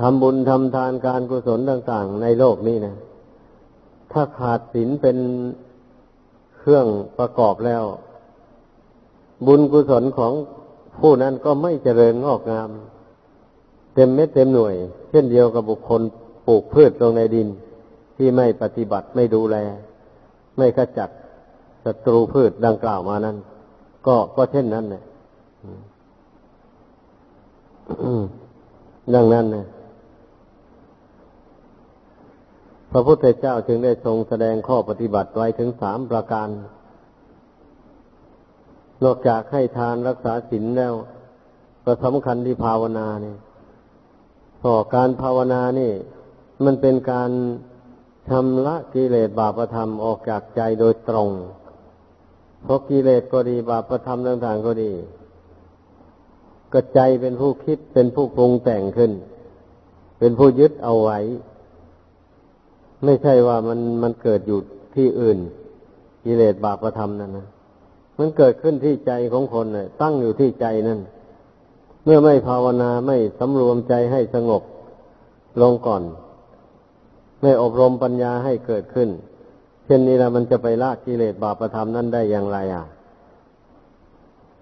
ทำบุญทำทานการกุศลต่าง ๆ ในโลกนี้นะ ถ้าขาดศีลเป็นเครื่องประกอบแล้ว บุญกุศลของผู้นั้นก็ไม่เจริญงอกงาม เต็มเม็ดเต็มหน่วย เช่นเดียวกับบุคคลปลูกพืชลงในดิน ที่ไม่ปฏิบัติไม่ดูแล ไม่ขจัดศัตรูพืชดังกล่าวมานั้น ก็ก็เช่นนั้นเนี่ยดังนั้นนะ พระพุทธเจ้าจึงได้ทรงแสดงข้อปฏิบัติไว้ถึงสามประการ นอกจากให้ทานรักษาศีลแล้ว ก็สำคัญที่ภาวนาเนี่ยพอการภาวนานี่ มันเป็นการชำระกิเลสบาปธรรมออกจากใจโดยตรง เพราะกิเลสก็ดีบาปธรรมต่างๆก็ดีก็ใจเป็นผู้คิดเป็นผู้ปรุงแต่งขึ้น เป็นผู้ยึดเอาไว้ ไม่ใช่ว่ามันมันเกิดอยู่ที่อื่นกิเลสบาปธรรมนั่นนะมันเกิดขึ้นที่ใจของคนเลยตั้งอยู่ที่ใจนั่น เมื่อไม่ภาวนาไม่สำรวมใจให้สงบลงก่อน ไม่อบรมปัญญาให้เกิดขึ้น เช่นนี้ล้วมันจะไปละกิเลสบาปธรรมนั้นได้อย่างไรอะ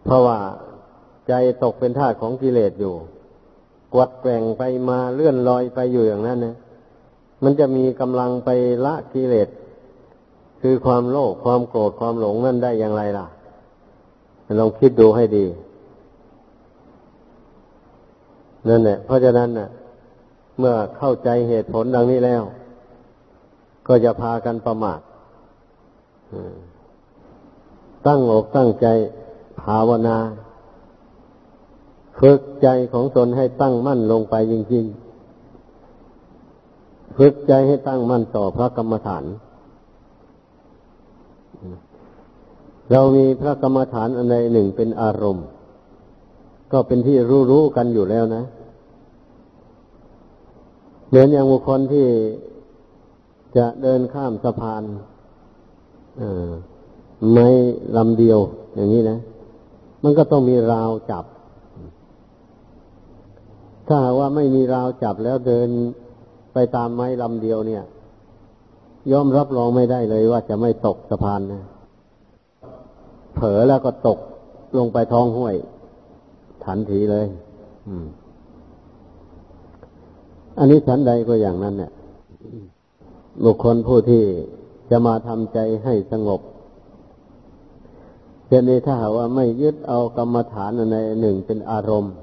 เพราะว่าใจตกเป็นทาสของกิเลสอยู่ กวัดแกว่งไปมาเลื่อนลอยไปอยู่อย่างนั้นนะ มันจะมีกำลังไปละกิเลสคือความโลภความโกรธความหลงนั่นได้อย่างไรล่ะลองคิดดูให้ดี นั่นแหละเพราะฉะนั้นน่ะ เมื่อเข้าใจเหตุผลดังนี้แล้ว ก็จะพากันประมาทตั้งอกตั้งใจภาวนา ฝึกใจของตนให้ตั้งมั่นลงไปจริง ๆ ฝึกใจให้ตั้งมั่นต่อพระกรรมฐาน เรามีพระกรรมฐานอันใดหนึ่งเป็นอารมณ์ ก็เป็นที่รู้ๆกันอยู่แล้วนะ เหมือนอย่างบุคคลที่จะเดินข้ามสะพานไม่ลำเดียวอย่างนี้นะ มันก็ต้องมีราวจับ ถ้าว่าไม่มีราวจับแล้วเดิน ไปตามไม้ลำเดียวเนี่ยยอมรับรองไม่ได้เลยว่าจะไม่ตกสะพานนะ เผลอแล้วก็ตกลงไปท้องห้วยทันทีเลย อืม อันนี้ฉันใดก็อย่างนั้นเนี่ย บุคคลผู้ที่จะมาทำใจให้สงบเช่นนี้ถ้าหาว่าไม่ยึดเอากรรมฐานในหนึ่งเป็นอารมณ์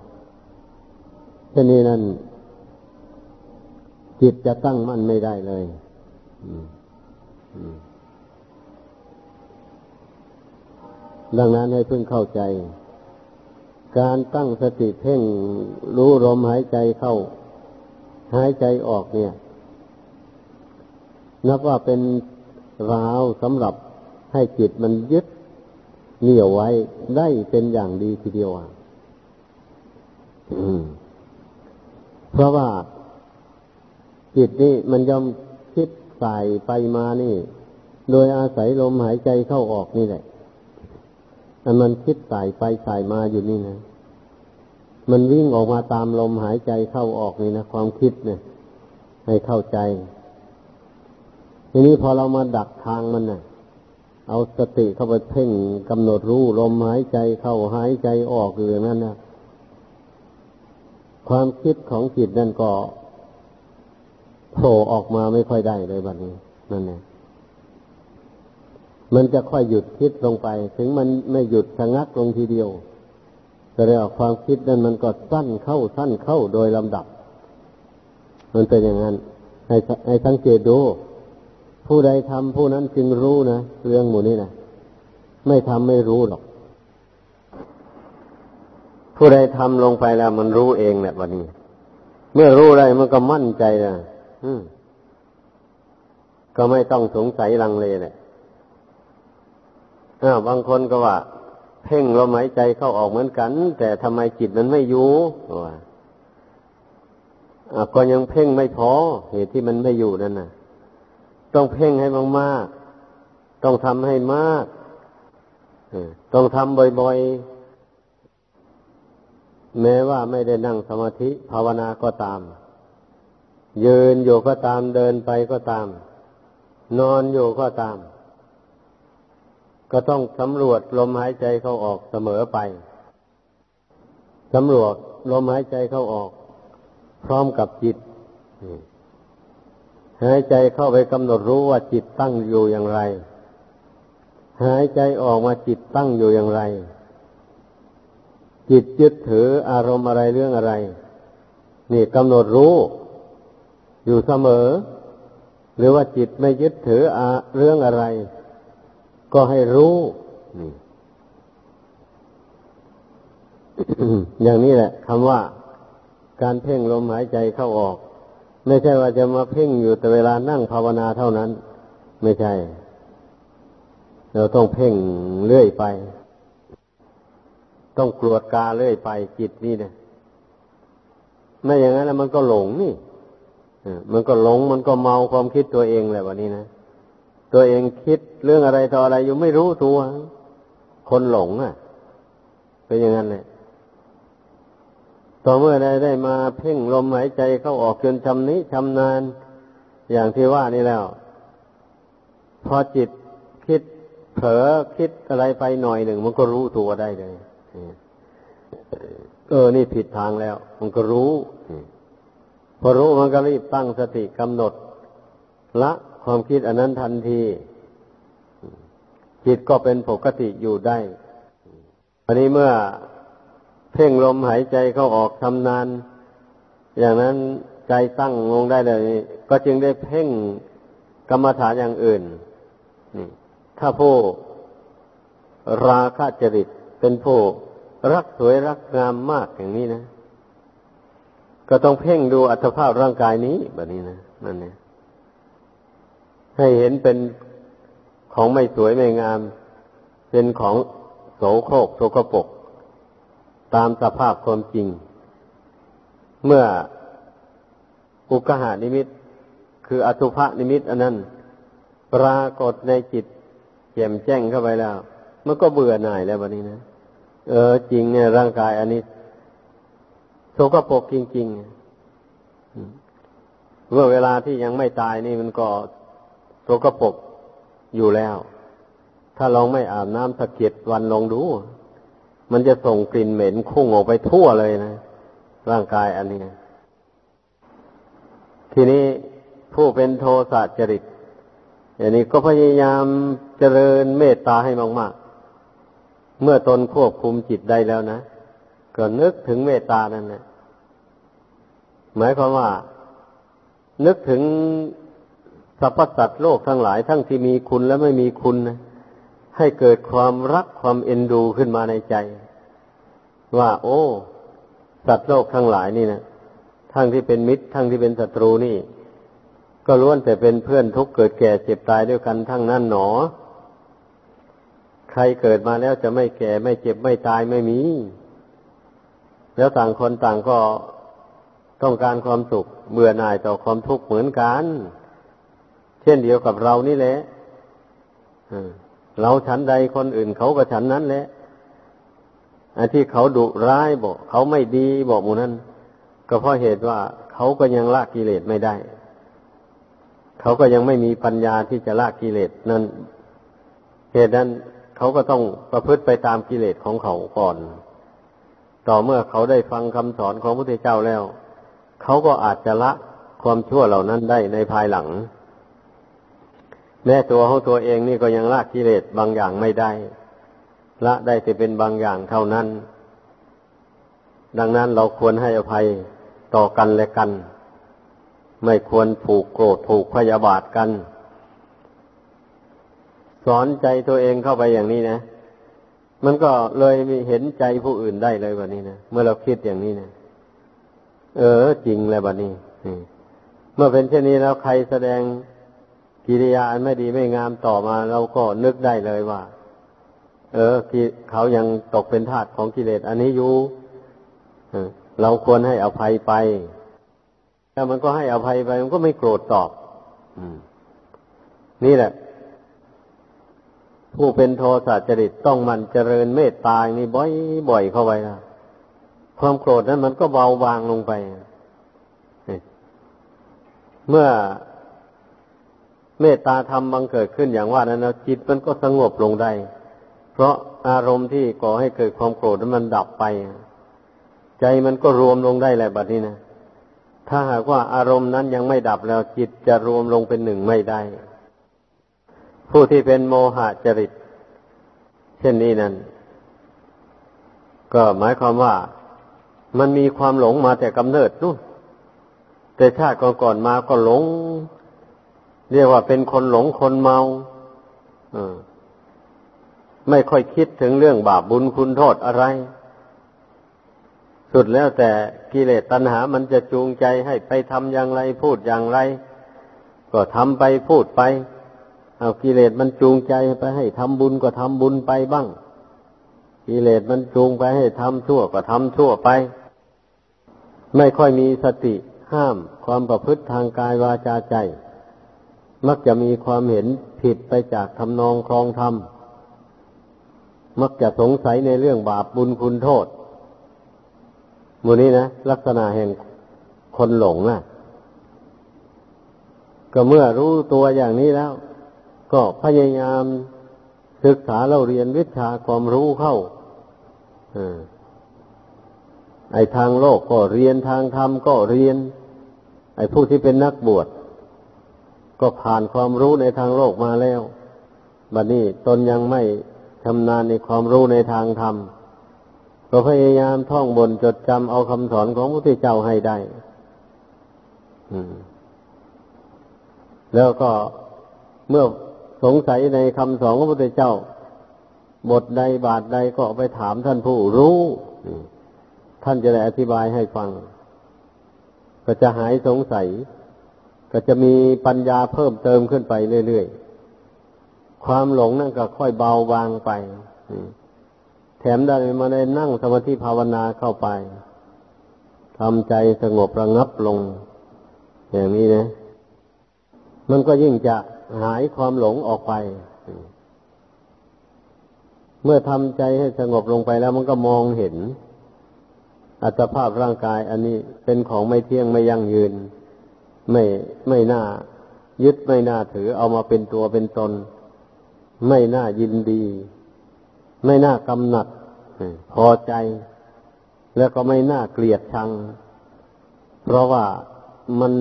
ช่นนี้นั่น จิตจะตั้งมั่นไม่ได้เลยดังนั้นให้เพิ่งเข้าใจ การตั้งสติเพ่งรู้ลมหายใจเข้า หายใจออกเนี่ย นับว่าเป็นราวสำหรับให้จิตมันยึดเหนี่ยวไว้ได้เป็นอย่างดีทีเดียวอะเพราะว่า จิตนี่มันยอมคิดสายไปมานี่ โดยอาศัยลมหายใจเข้าออกนี่แหละมันคิดสายไปสายมาอยู่นี่นะมันวิ่งออกมาตามลมหายใจเข้าออกนี่นะความคิดเนี่ย ให้เข้าใจ ทีนี้พอเรามาดักทางมันนะ่ะ เอาสติเข้าไปเพ่งกำหนดรู้ลมหายใจเข้าหายใจออกอยู่อย่างนั้นนะความคิดของจิตนั่นก็ โผล่ออกมาไม่ค่อยได้เลยบัดนี้นั่นเองมันจะค่อยหยุดคิดลงไป ถึงมันไม่หยุดชะงักลงทีเดียวแต่เรื่องความคิดนั้นมันก็สั้นเข้าสั้นเข้าโดยลำดับ มันเป็นอย่างนั้น ให้ให้สังเกตดู ผู้ใดทำผู้นั้นจึงรู้นะเรื่องหมู่นี้นะไม่ทำไม่รู้หรอก ผู้ใดทำลงไปแล้วมันรู้เองแหละวันนี้ เมื่อรู้ได้มันก็มั่นใจนะ ก็ไม่ต้องสงสัยลังเลเลยาบางคนก็ว่า เพ่งลมหายใจเข้าออกเหมือนกัน แต่ทำไมจิตมันไม่อยู่ว่าก็ยังเพ่งไม่พอ เหตุที่มันไม่อยู่นั่นน่ะ ต้องเพ่งให้มากๆ ต้องทำให้มากต้องทำบ่อยๆ แม้ว่าไม่ได้นั่งสมาธิภาวนาก็ตาม ยืนอยู่ก็ตามเดินไปก็ตาม นอนอยู่ก็ตาม ก็ต้องสำรวจลมหายใจเข้าออกเสมอไปสำรวจลมหายใจเข้าออก พร้อมกับจิตหายใจเข้าไปกำหนดรู้ว่าจิตตั้งอยู่อย่างไร หายใจออกมาจิตตั้งอยู่อย่างไร จิตยึดถืออารมณ์อะไรเรื่องอะไร นี่กำหนดรู้ อยู่เสมอ หรือว่าจิตไม่ยึดถืออเรื่องอะไร ก็ให้รู้นี่อย่างนี้แหละคำว่าการเพ่งลมหายใจเข้าออก ไม่ใช่ว่าจะมาเพ่งอยู่แต่เวลานั่งภาวนาเท่านั้น ไม่ใช่ เราต้องเพ่งเรื่อยไป ต้องกรวดกาเรื่อยไปจิตนี่นะไม่อย่างนั้นมันก็หลงนี่ มันก็หลงมันก็เมาความคิดตัวเองแหละวันนี้นะ ตัวเองคิดเรื่องอะไรต่ออะไรอยู่ไม่รู้ตัว คนหลงอะ เป็นอย่างนั้นเลยต่อเมื่อได้ได้มาเพ่งลมหายใจเข้าออกจนชำนิชำนาญอย่างที่ว่านี่แล้ว พอจิตคิดเผลอคิดอะไรไปหน่อยหนึ่ง มันก็รู้ตัวได้เลย เออ นี่ผิดทางแล้ว มันก็รู้ อรู้มันก็รีบตั้งสติกำหนด ละความคิดอันนั้นทันที จิตก็เป็นปกติอยู่ได้อันนี้เมื่อเพ่งลมหายใจเข้าออกทำนาน อย่างนั้นใจตั้งลงได้เลย ก็จึงได้เพ่งกรรมฐานอย่างอื่นถ้าผู้ราคะจริตเป็นผู้รักสวยรักงามมากอย่างนี้นะ ก็ต้องเพ่งดูอัตภาพร่างกายนี้แบบนี้นะนั่นเนี่ยให้เห็นเป็นของไม่สวยไม่งาม เป็นของโสโครกโสกปก ตามสภาพความจริง เมื่ออุกหานิมิต คืออสุภนิมิต อันนั้น ปรากฏในจิตแจ่มแจ้งเข้าไปแล้ว มันก็เบื่อหน่ายแล้ววันนี้นะ เออ จริงเนี่ยร่างกายอันนี้ โสกปรกจริงๆเมื่อเวลาที่ยังไม่ตายนี่มันก็โสกปรกอยู่แล้ว ถ้าลองไม่อาบน้ำสะเก็ดวันลองดู มันจะส่งกลิ่นเหม็นคุ้งออกไปทั่วเลยนะ ร่างกายอันนี้ ทีนี้ผู้เป็นโทสะจริตอย่างนี้ก็พยายามเจริญเมตตาให้มาก ๆ เมื่อตนควบคุมจิตได้แล้วนะ ก็นึกถึงเมตตานั่นนะหมายความว่า นึกถึงสรรพสัตว์โลกทั้งหลายทั้งที่มีคุณและไม่มีคุณนะให้เกิดความรักความเอ็นดูขึ้นมาในใจ ว่า โอ้ สัตว์โลกทั้งหลายนี่นะทั้งที่เป็นมิตร ทั้งที่เป็นศัตรูนี่ ก็ล้วนแต่เป็นเพื่อนทุกเกิดแก่เจ็บตายด้วยกันทั้งนั้นหนอ ใครเกิดมาแล้วจะไม่แก่ไม่เจ็บไม่ตายไม่มี แล้วต่างคนต่างก็ต้องการความสุขเบื่อหน่ายต่อความทุกข์เหมือนกัน เช่นเดียวกับเรานี่แหละเราฉันใดคนอื่นเขาก็ฉันนั้นแหละไอันที่เขาดุร้ายบอก เขาไม่ดีบอกมูนั้น ก็เพราะเหตุว่าเขาก็ยังละกิเลสไม่ได้ เขาก็ยังไม่มีปัญญาที่จะละกิเลสนั้นเหตุนั้นเขาก็ต้องประพฤติไปตามกิเลสของเขาก่อน ต่อเมื่อเขาได้ฟังคำสอนของพระพุทธเจ้าแล้ว เขาก็อาจจะละความชั่วเหล่านั้นได้ในภายหลัง แม้ตัวของตัวเองนี่ก็ยังละกิเลสบางอย่างไม่ได้ ละได้แต่เป็นบางอย่างเท่านั้น ดังนั้นเราควรให้อภัยต่อกันและกัน ไม่ควรผูกโกรธผูกพยาบาทกัน สอนใจตัวเองเข้าไปอย่างนี้นะ มันก็เลยมีเห็นใจผู้อื่นได้เลยแบบนี้นะเมื่อเราคิดอย่างนี้นะเออ จริงเลยแบบนี้เมื่อเป็นเช่นนี้แล้วใครแสดงกิริยาอันไม่ดีไม่งามต่อมา เราก็นึกได้เลยว่า เออเขายังตกเป็นทาสของกิเลสอันนี้อยู่เราควรให้อภัยไปถ้ามันก็ให้อภัยไปมันก็ไม่โกรธตอบนี่แหละ ผู้เป็นโทสะจริตต้องมันเจริญเมตตาอย่างนี้บ่อยๆเข้าไปนะความโกรธนั้นมันก็เบาบางลงไป เมื่อเมตตาธรรมบังเกิดขึ้นอย่างว่านั้นแล้วจิตมันก็สงบลงได้ เพราะอารมณ์ที่ก่อให้เกิดความโกรธนั้นมันดับไป ใจมันก็รวมลงได้แหละบัดนี้นะ ถ้าหากว่าอารมณ์นั้นยังไม่ดับแล้วจิตจะรวมลงเป็นหนึ่งไม่ได้ ผู้ที่เป็นโมหะจริต เช่นนี้นั้น ก็หมายความว่ามันมีความหลงมาแต่กำเนิดนู่นแต่ชาติก่อนๆมาก็หลง เรียกว่าเป็นคนหลงคนเมาอไม่ค่อยคิดถึงเรื่องบาปบุญคุณโทษอะไร สุดแล้วแต่กิเลสตัณหามันจะจูงใจให้ไปทำอย่างไรพูดอย่างไร ก็ทำไปพูดไป เอากิเลสมันจูงใจไปให้ทำบุญก็ทำบุญไปบ้าง กิเลสมันจูงไปให้ทำชั่วก็ทำชั่วไป ไม่ค่อยมีสติห้ามความประพฤติทางกายวาจาใจ มักจะมีความเห็นผิดไปจากทำนองครองธรรม มักจะสงสัยในเรื่องบาปบุญคุณโทษมูนี้นะลักษณะแห่งคนหลงนะก็เมื่อรู้ตัวอย่างนี้แล้ว ก็พยายามศึกษาเราเรียนวิชาความรู้เข้าไอ้ทางโลกก็เรียนทางธรรมก็เรียน ไอ้ผู้ที่เป็นนักบวชก็ผ่านความรู้ในทางโลกมาแล้วบัดนี้ตนยังไม่ชำนาญในความรู้ในทางธรรมก็พยายามท่องบนจดจำเอาคำสอนของพระพุทธเจ้าให้ได้แล้วก็เมื่อ สงสัยในคำสอนของพระพุทธเจ้า บทใดบาทใดก็ไปถามท่านผู้รู้ ท่านจะได้อธิบายให้ฟัง ก็จะหายสงสัย ก็จะมีปัญญาเพิ่มเติมขึ้นไปเรื่อยๆ ความหลงนั่นก็ค่อยเบาบางไป แถมได้มาได้นั่งสมาธิภาวนาเข้าไปทำใจสงบระงับลง อย่างนี้นะ มันก็ยิ่งจะ หายความหลงออกไป เมื่อทำใจให้สงบลงไปแล้วมันก็มองเห็น อัตภาพร่างกาย อันนี้เป็นของไม่เที่ยงไม่ยั่งยืน ไม่ไม่น่า ยึดไม่น่าถือเอามาเป็นตัวเป็นตน ไม่น่ายินดี ไม่น่ากำหนัดพอใจ แล้วก็ไม่น่าเกลียดชัง เพราะว่ามัน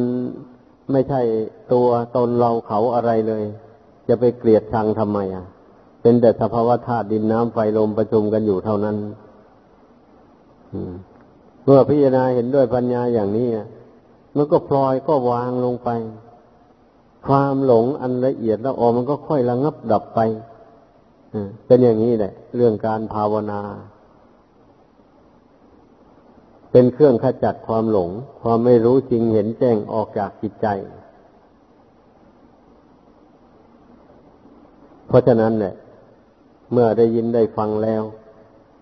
ไม่ใช่ตัวตนเราเขาอะไรเลย จะไปเกลียดชังทำไมอะ เป็นแต่สภาวะธาตุดินน้ำไฟลมประชุมกันอยู่เท่านั้นเมื่อพิจารณาเห็นด้วยปัญญาอย่างนี้มันก็พลอยก็วางลงไป ความหลงอันละเอียดแล้วออมันก็ค่อยระงับดับไปเป็นอย่างนี้แหละ เรื่องการภาวนา เป็นเครื่องขจัดความหลง ความไม่รู้จริงเห็นแจ้งออกจากจิตใจ เพราะฉะนั้นเนี่ยเมื่อได้ยินได้ฟังแล้ว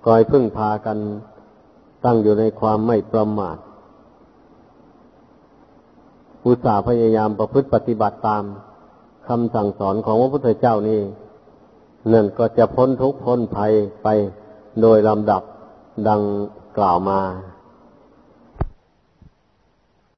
ก็ให้พึ่งพากันตั้งอยู่ในความไม่ประมาทอุตสาห์พยายามประพฤติปฏิบัติตามคำสั่งสอนของพระพุทธเจ้านี่นั่นก็จะพ้นทุกข์พ้นภัยไปโดยลำดับดังกล่าวมา